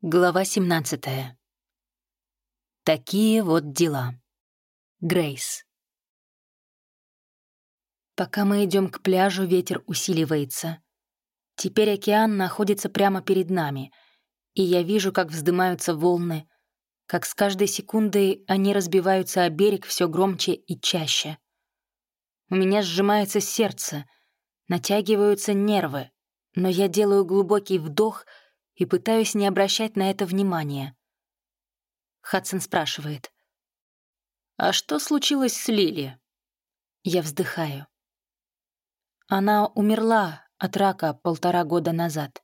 Глава 17. Такие вот дела. Грейс. Пока мы идем к пляжу, ветер усиливается. Теперь океан находится прямо перед нами, и я вижу, как вздымаются волны, как с каждой секундой они разбиваются о берег все громче и чаще. У меня сжимается сердце, натягиваются нервы, но я делаю глубокий вдох — и пытаюсь не обращать на это внимания. Хадсон спрашивает. «А что случилось с Лили?» Я вздыхаю. Она умерла от рака полтора года назад.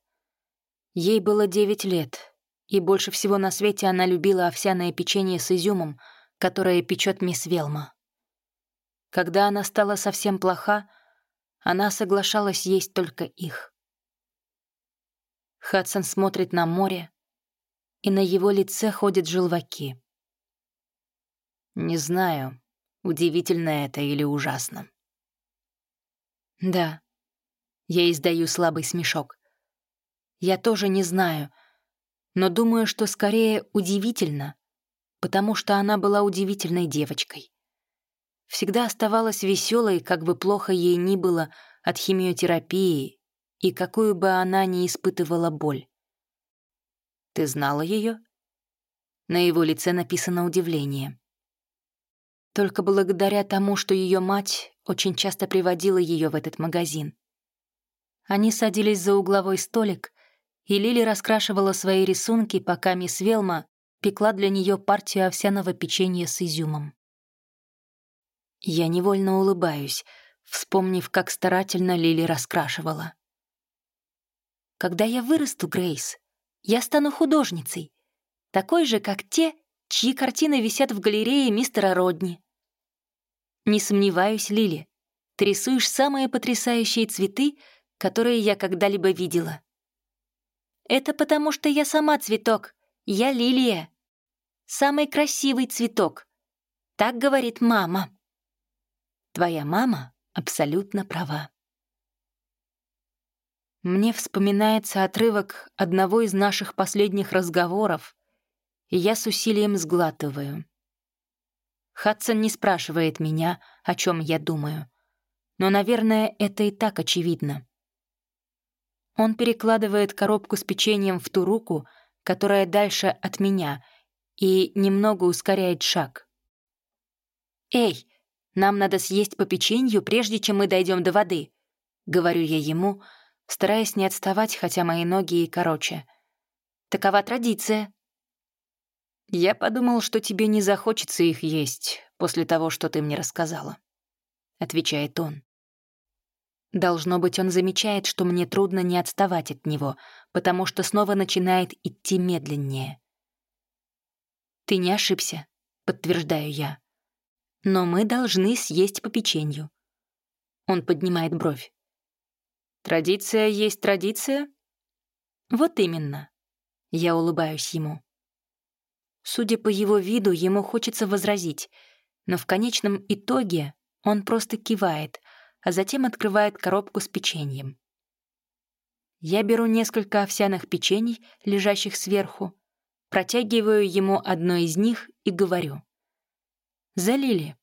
Ей было девять лет, и больше всего на свете она любила овсяное печенье с изюмом, которое печет мисс Велма. Когда она стала совсем плоха, она соглашалась есть только их. Хадсон смотрит на море, и на его лице ходят желваки. Не знаю, удивительно это или ужасно. Да, я издаю слабый смешок. Я тоже не знаю, но думаю, что скорее удивительно, потому что она была удивительной девочкой. Всегда оставалась веселой, как бы плохо ей ни было от химиотерапии и какую бы она ни испытывала боль. «Ты знала ее? На его лице написано удивление. Только благодаря тому, что ее мать очень часто приводила ее в этот магазин. Они садились за угловой столик, и Лили раскрашивала свои рисунки, пока мисс Велма пекла для нее партию овсяного печенья с изюмом. Я невольно улыбаюсь, вспомнив, как старательно Лили раскрашивала. Когда я вырасту, Грейс, я стану художницей, такой же, как те, чьи картины висят в галерее мистера Родни. Не сомневаюсь, Лили, ты рисуешь самые потрясающие цветы, которые я когда-либо видела. Это потому, что я сама цветок, я лилия. Самый красивый цветок. Так говорит мама. Твоя мама абсолютно права. Мне вспоминается отрывок одного из наших последних разговоров, и я с усилием сглатываю. Хадсон не спрашивает меня, о чем я думаю, но, наверное, это и так очевидно. Он перекладывает коробку с печеньем в ту руку, которая дальше от меня, и немного ускоряет шаг. «Эй, нам надо съесть по печенью, прежде чем мы дойдем до воды», — говорю я ему, — стараясь не отставать, хотя мои ноги и короче. Такова традиция. Я подумал, что тебе не захочется их есть после того, что ты мне рассказала, отвечает он. Должно быть, он замечает, что мне трудно не отставать от него, потому что снова начинает идти медленнее. «Ты не ошибся», — подтверждаю я. «Но мы должны съесть по печенью». Он поднимает бровь. Традиция есть традиция? Вот именно. Я улыбаюсь ему. Судя по его виду, ему хочется возразить, но в конечном итоге он просто кивает, а затем открывает коробку с печеньем. Я беру несколько овсяных печений, лежащих сверху, протягиваю ему одно из них и говорю. «Залили».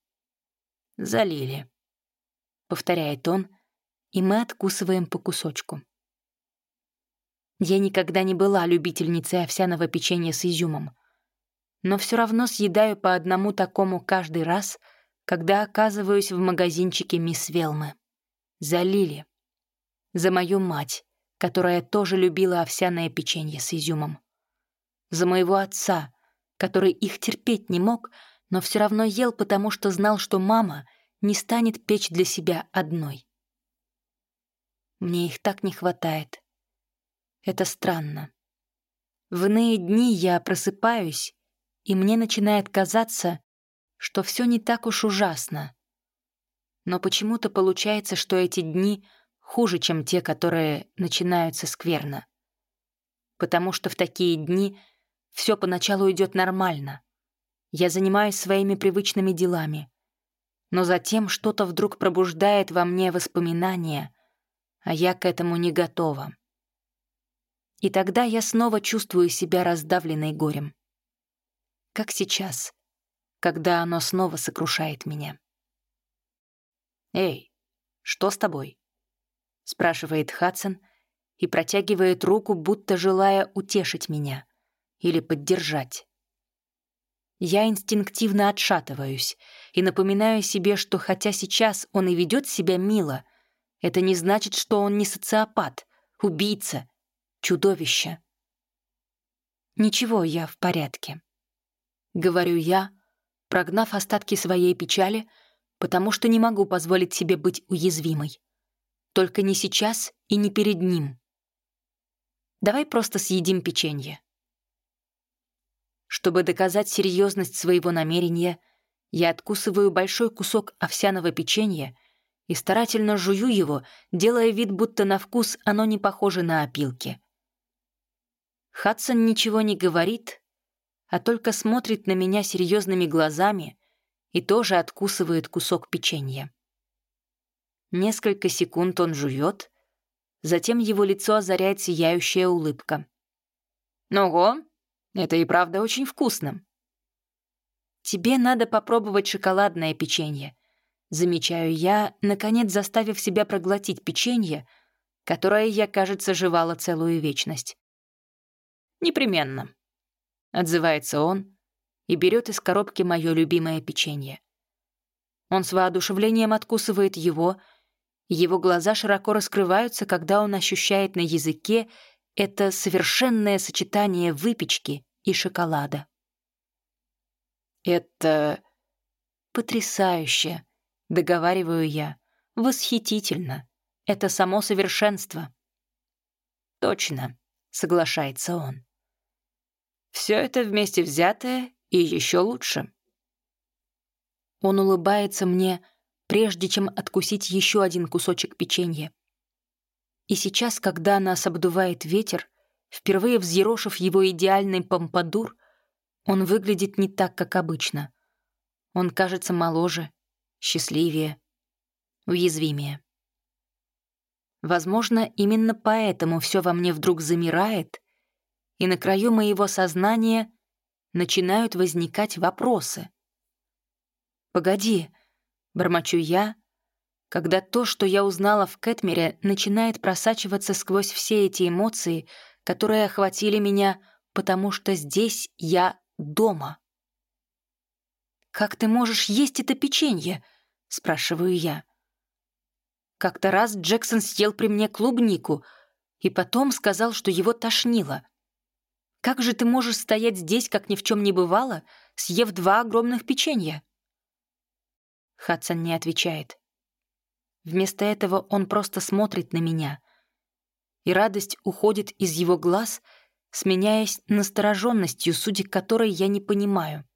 «Залили», — повторяет он, — и мы откусываем по кусочку. Я никогда не была любительницей овсяного печенья с изюмом, но все равно съедаю по одному такому каждый раз, когда оказываюсь в магазинчике мисс Велмы. За Лили. За мою мать, которая тоже любила овсяное печенье с изюмом. За моего отца, который их терпеть не мог, но все равно ел, потому что знал, что мама не станет печь для себя одной. Мне их так не хватает. Это странно. В иные дни я просыпаюсь, и мне начинает казаться, что все не так уж ужасно. Но почему-то получается, что эти дни хуже, чем те, которые начинаются скверно. Потому что в такие дни все поначалу идет нормально. Я занимаюсь своими привычными делами. Но затем что-то вдруг пробуждает во мне воспоминания — а я к этому не готова. И тогда я снова чувствую себя раздавленной горем. Как сейчас, когда оно снова сокрушает меня. «Эй, что с тобой?» — спрашивает Хадсон и протягивает руку, будто желая утешить меня или поддержать. Я инстинктивно отшатываюсь и напоминаю себе, что хотя сейчас он и ведет себя мило, это не значит, что он не социопат, убийца, чудовище. «Ничего, я в порядке», — говорю я, прогнав остатки своей печали, потому что не могу позволить себе быть уязвимой. Только не сейчас и не перед ним. Давай просто съедим печенье. Чтобы доказать серьезность своего намерения, я откусываю большой кусок овсяного печенья и старательно жую его, делая вид, будто на вкус оно не похоже на опилки. Хадсон ничего не говорит, а только смотрит на меня серьезными глазами и тоже откусывает кусок печенья. Несколько секунд он жует, затем его лицо озаряет сияющая улыбка. «Ого, это и правда очень вкусно. Тебе надо попробовать шоколадное печенье. Замечаю я, наконец заставив себя проглотить печенье, которое я, кажется, жевала целую вечность. «Непременно», — отзывается он и берет из коробки мое любимое печенье. Он с воодушевлением откусывает его, его глаза широко раскрываются, когда он ощущает на языке это совершенное сочетание выпечки и шоколада. «Это потрясающе», — договариваю я. «Восхитительно. Это само совершенство». «Точно», — соглашается он. «Все это вместе взятое и еще лучше». Он улыбается мне, прежде чем откусить еще один кусочек печенья. И сейчас, когда нас обдувает ветер, впервые взъерошив его идеальный помпадур, он выглядит не так, как обычно. Он кажется моложе, счастливее, уязвимее. Возможно, именно поэтому все во мне вдруг замирает, и на краю моего сознания начинают возникать вопросы. «Погоди», — бормочу я, когда то, что я узнала в Кэтмере, начинает просачиваться сквозь все эти эмоции, которые охватили меня, потому что здесь я дома. «Как ты можешь есть это печенье?» — спрашиваю я. Как-то раз Джексон съел при мне клубнику и потом сказал, что его тошнило. «Как же ты можешь стоять здесь, как ни в чем не бывало, съев два огромных печенья?» Хадсон не отвечает. Вместо этого он просто смотрит на меня. И радость уходит из его глаз, сменяясь настороженностью, судя которой я не понимаю.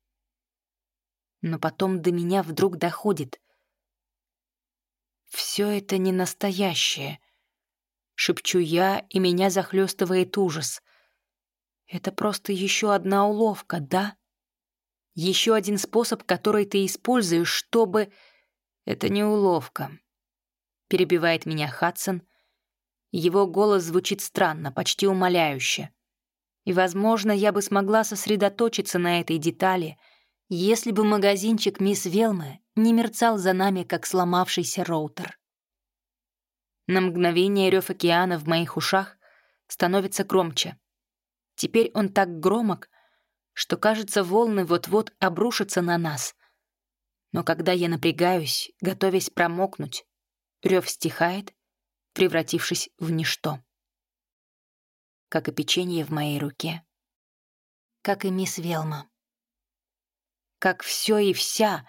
Но потом до меня вдруг доходит. «Все это не настоящее», — шепчу я, и меня захлестывает ужас. «Это просто еще одна уловка, да? Еще один способ, который ты используешь, чтобы...» «Это не уловка», — перебивает меня Хадсон. Его голос звучит странно, почти умоляюще. И, возможно, я бы смогла сосредоточиться на этой детали, если бы магазинчик мисс Велмы не мерцал за нами, как сломавшийся роутер. На мгновение рев океана в моих ушах становится громче. Теперь он так громок, что, кажется, волны вот-вот обрушатся на нас. Но когда я напрягаюсь, готовясь промокнуть, Рев стихает, превратившись в ничто. Как и печенье в моей руке. Как и мисс Велма. Как все и вся,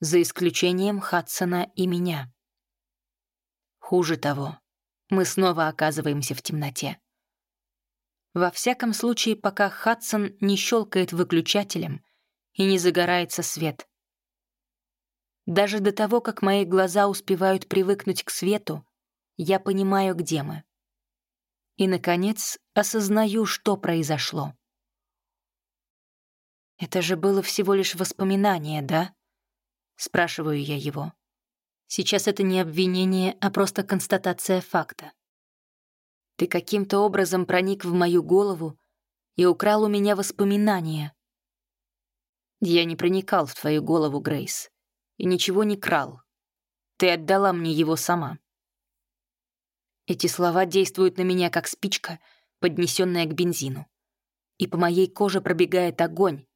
за исключением Хадсона и меня. Хуже того, мы снова оказываемся в темноте. Во всяком случае, пока Хадсон не щелкает выключателем и не загорается свет. Даже до того, как мои глаза успевают привыкнуть к свету, я понимаю, где мы. И, наконец, осознаю, что произошло. «Это же было всего лишь воспоминание, да?» — спрашиваю я его. Сейчас это не обвинение, а просто констатация факта. Ты каким-то образом проник в мою голову и украл у меня воспоминания. Я не проникал в твою голову, Грейс, и ничего не крал. Ты отдала мне его сама. Эти слова действуют на меня как спичка, поднесенная к бензину. И по моей коже пробегает огонь.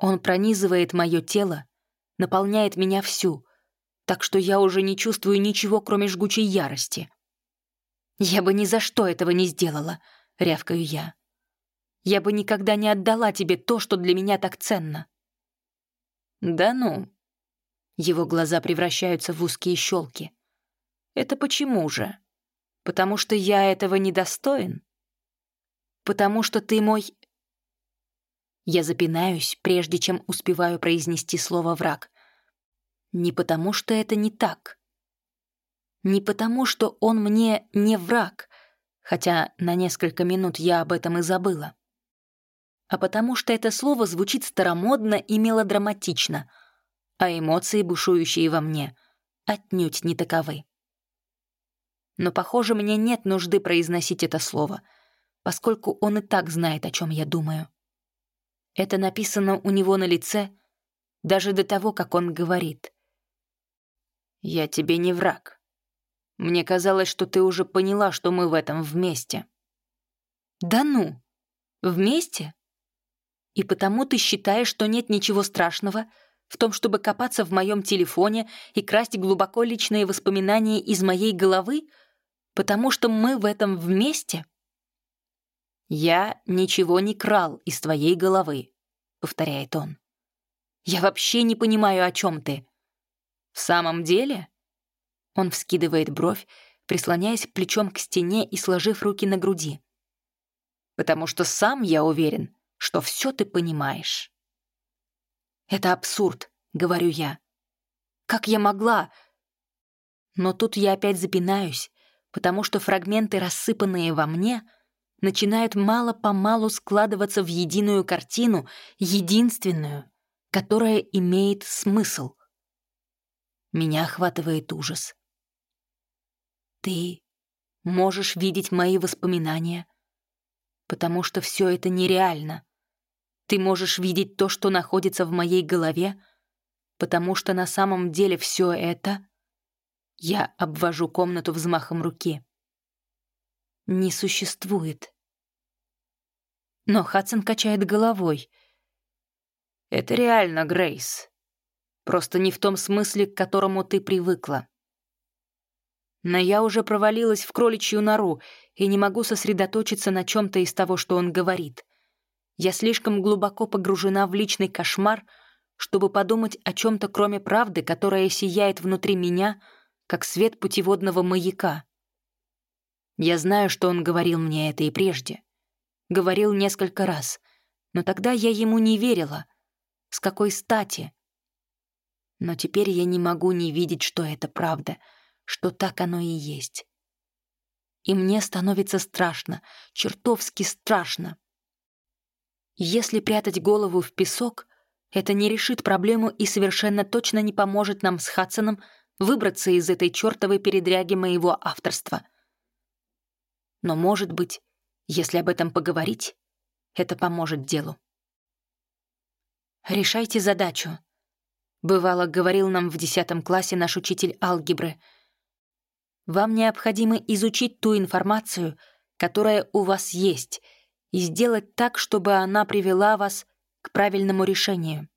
Он пронизывает мое тело, наполняет меня всю, так что я уже не чувствую ничего, кроме жгучей ярости. «Я бы ни за что этого не сделала», — рявкаю я. «Я бы никогда не отдала тебе то, что для меня так ценно». «Да ну». Его глаза превращаются в узкие щелки. «Это почему же? Потому что я этого недостоин? Потому что ты мой...» Я запинаюсь, прежде чем успеваю произнести слово «враг». Не потому что это не так. Не потому что он мне не враг, хотя на несколько минут я об этом и забыла а потому что это слово звучит старомодно и мелодраматично, а эмоции, бушующие во мне, отнюдь не таковы. Но, похоже, мне нет нужды произносить это слово, поскольку он и так знает, о чем я думаю. Это написано у него на лице даже до того, как он говорит. «Я тебе не враг. Мне казалось, что ты уже поняла, что мы в этом вместе». «Да ну! Вместе?» И потому ты считаешь, что нет ничего страшного в том, чтобы копаться в моем телефоне и красть глубоко личные воспоминания из моей головы, потому что мы в этом вместе? «Я ничего не крал из твоей головы», — повторяет он. «Я вообще не понимаю, о чем ты». «В самом деле?» Он вскидывает бровь, прислоняясь плечом к стене и сложив руки на груди. «Потому что сам я уверен, что все ты понимаешь. «Это абсурд», — говорю я. «Как я могла?» Но тут я опять запинаюсь, потому что фрагменты, рассыпанные во мне, начинают мало-помалу складываться в единую картину, единственную, которая имеет смысл. Меня охватывает ужас. Ты можешь видеть мои воспоминания, потому что все это нереально. Ты можешь видеть то, что находится в моей голове, потому что на самом деле все это... Я обвожу комнату взмахом руки. Не существует. Но Хадсон качает головой. Это реально, Грейс. Просто не в том смысле, к которому ты привыкла. Но я уже провалилась в кроличью нору и не могу сосредоточиться на чем то из того, что он говорит. Я слишком глубоко погружена в личный кошмар, чтобы подумать о чем-то, кроме правды, которая сияет внутри меня, как свет путеводного маяка. Я знаю, что он говорил мне это и прежде. Говорил несколько раз, но тогда я ему не верила. С какой стати? Но теперь я не могу не видеть, что это правда, что так оно и есть. И мне становится страшно, чертовски страшно. Если прятать голову в песок, это не решит проблему и совершенно точно не поможет нам с Хадсоном выбраться из этой чертовой передряги моего авторства. Но, может быть, если об этом поговорить, это поможет делу. «Решайте задачу», — бывало говорил нам в десятом классе наш учитель алгебры. «Вам необходимо изучить ту информацию, которая у вас есть, и сделать так, чтобы она привела вас к правильному решению.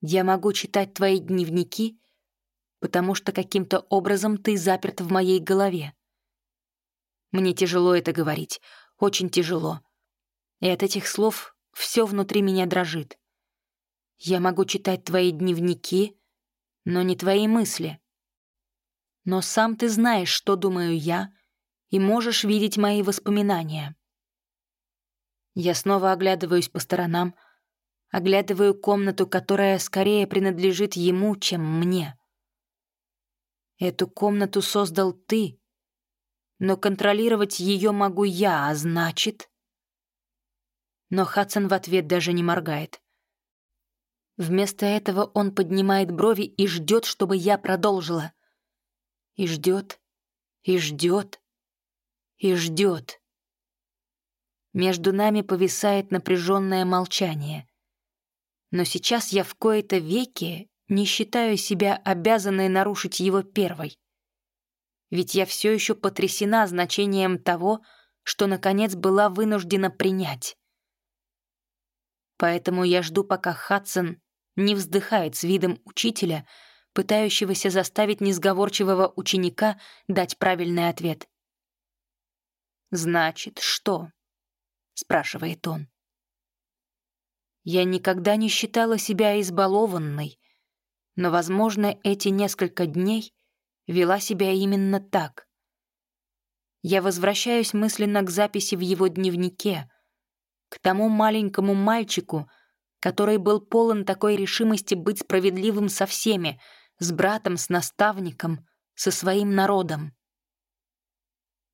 Я могу читать твои дневники, потому что каким-то образом ты заперт в моей голове. Мне тяжело это говорить, очень тяжело. И от этих слов все внутри меня дрожит. Я могу читать твои дневники, но не твои мысли. Но сам ты знаешь, что думаю я, и можешь видеть мои воспоминания. Я снова оглядываюсь по сторонам, оглядываю комнату, которая скорее принадлежит ему, чем мне. Эту комнату создал ты, но контролировать ее могу я, а значит... Но Хадсон в ответ даже не моргает. Вместо этого он поднимает брови и ждет, чтобы я продолжила. И ждет, и ждет, и ждет. Между нами повисает напряженное молчание. Но сейчас я в кои-то веки не считаю себя обязанной нарушить его первой. Ведь я все еще потрясена значением того, что, наконец, была вынуждена принять. Поэтому я жду, пока Хадсон не вздыхает с видом учителя, пытающегося заставить несговорчивого ученика дать правильный ответ. «Значит, что?» — спрашивает он. Я никогда не считала себя избалованной, но, возможно, эти несколько дней вела себя именно так. Я возвращаюсь мысленно к записи в его дневнике, к тому маленькому мальчику, который был полон такой решимости быть справедливым со всеми, с братом, с наставником, со своим народом.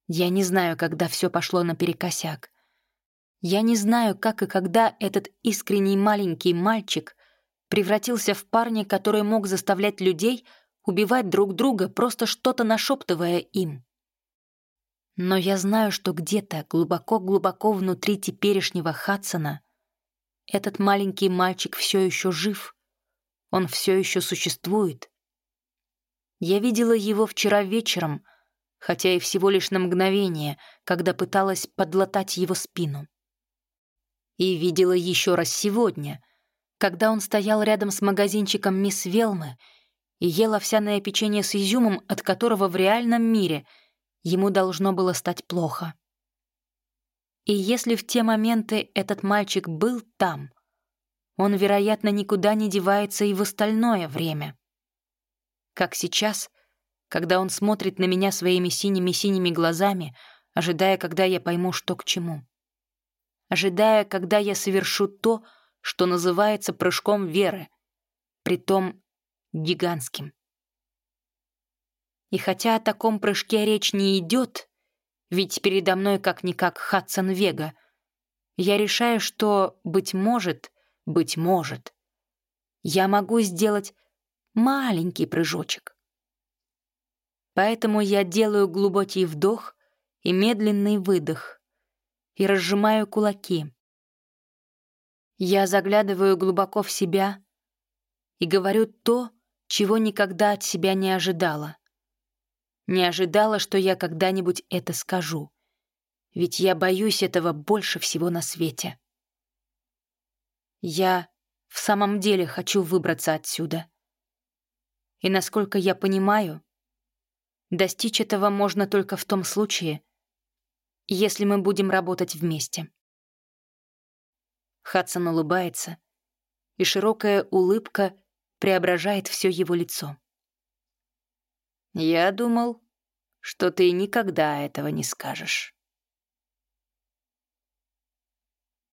Я не знаю, когда все пошло наперекосяк. Я не знаю, как и когда этот искренний маленький мальчик превратился в парня, который мог заставлять людей убивать друг друга, просто что-то нашептывая им. Но я знаю, что где-то глубоко-глубоко внутри теперешнего Хадсона этот маленький мальчик все еще жив. Он все еще существует. Я видела его вчера вечером, хотя и всего лишь на мгновение, когда пыталась подлатать его спину. И видела еще раз сегодня, когда он стоял рядом с магазинчиком мисс Велмы и ел овсяное печенье с изюмом, от которого в реальном мире — ему должно было стать плохо. И если в те моменты этот мальчик был там, он, вероятно, никуда не девается и в остальное время. Как сейчас, когда он смотрит на меня своими синими-синими глазами, ожидая, когда я пойму, что к чему. Ожидая, когда я совершу то, что называется прыжком веры, притом гигантским. И хотя о таком прыжке речь не идет, ведь передо мной как-никак Хадсон Вега, я решаю, что, быть может, быть может, я могу сделать маленький прыжочек. Поэтому я делаю глубокий вдох и медленный выдох и разжимаю кулаки. Я заглядываю глубоко в себя и говорю то, чего никогда от себя не ожидала. Не ожидала, что я когда-нибудь это скажу. Ведь я боюсь этого больше всего на свете. Я в самом деле хочу выбраться отсюда. И насколько я понимаю, достичь этого можно только в том случае, если мы будем работать вместе. Хадсон улыбается, и широкая улыбка преображает все его лицо. Я думал, что ты никогда этого не скажешь.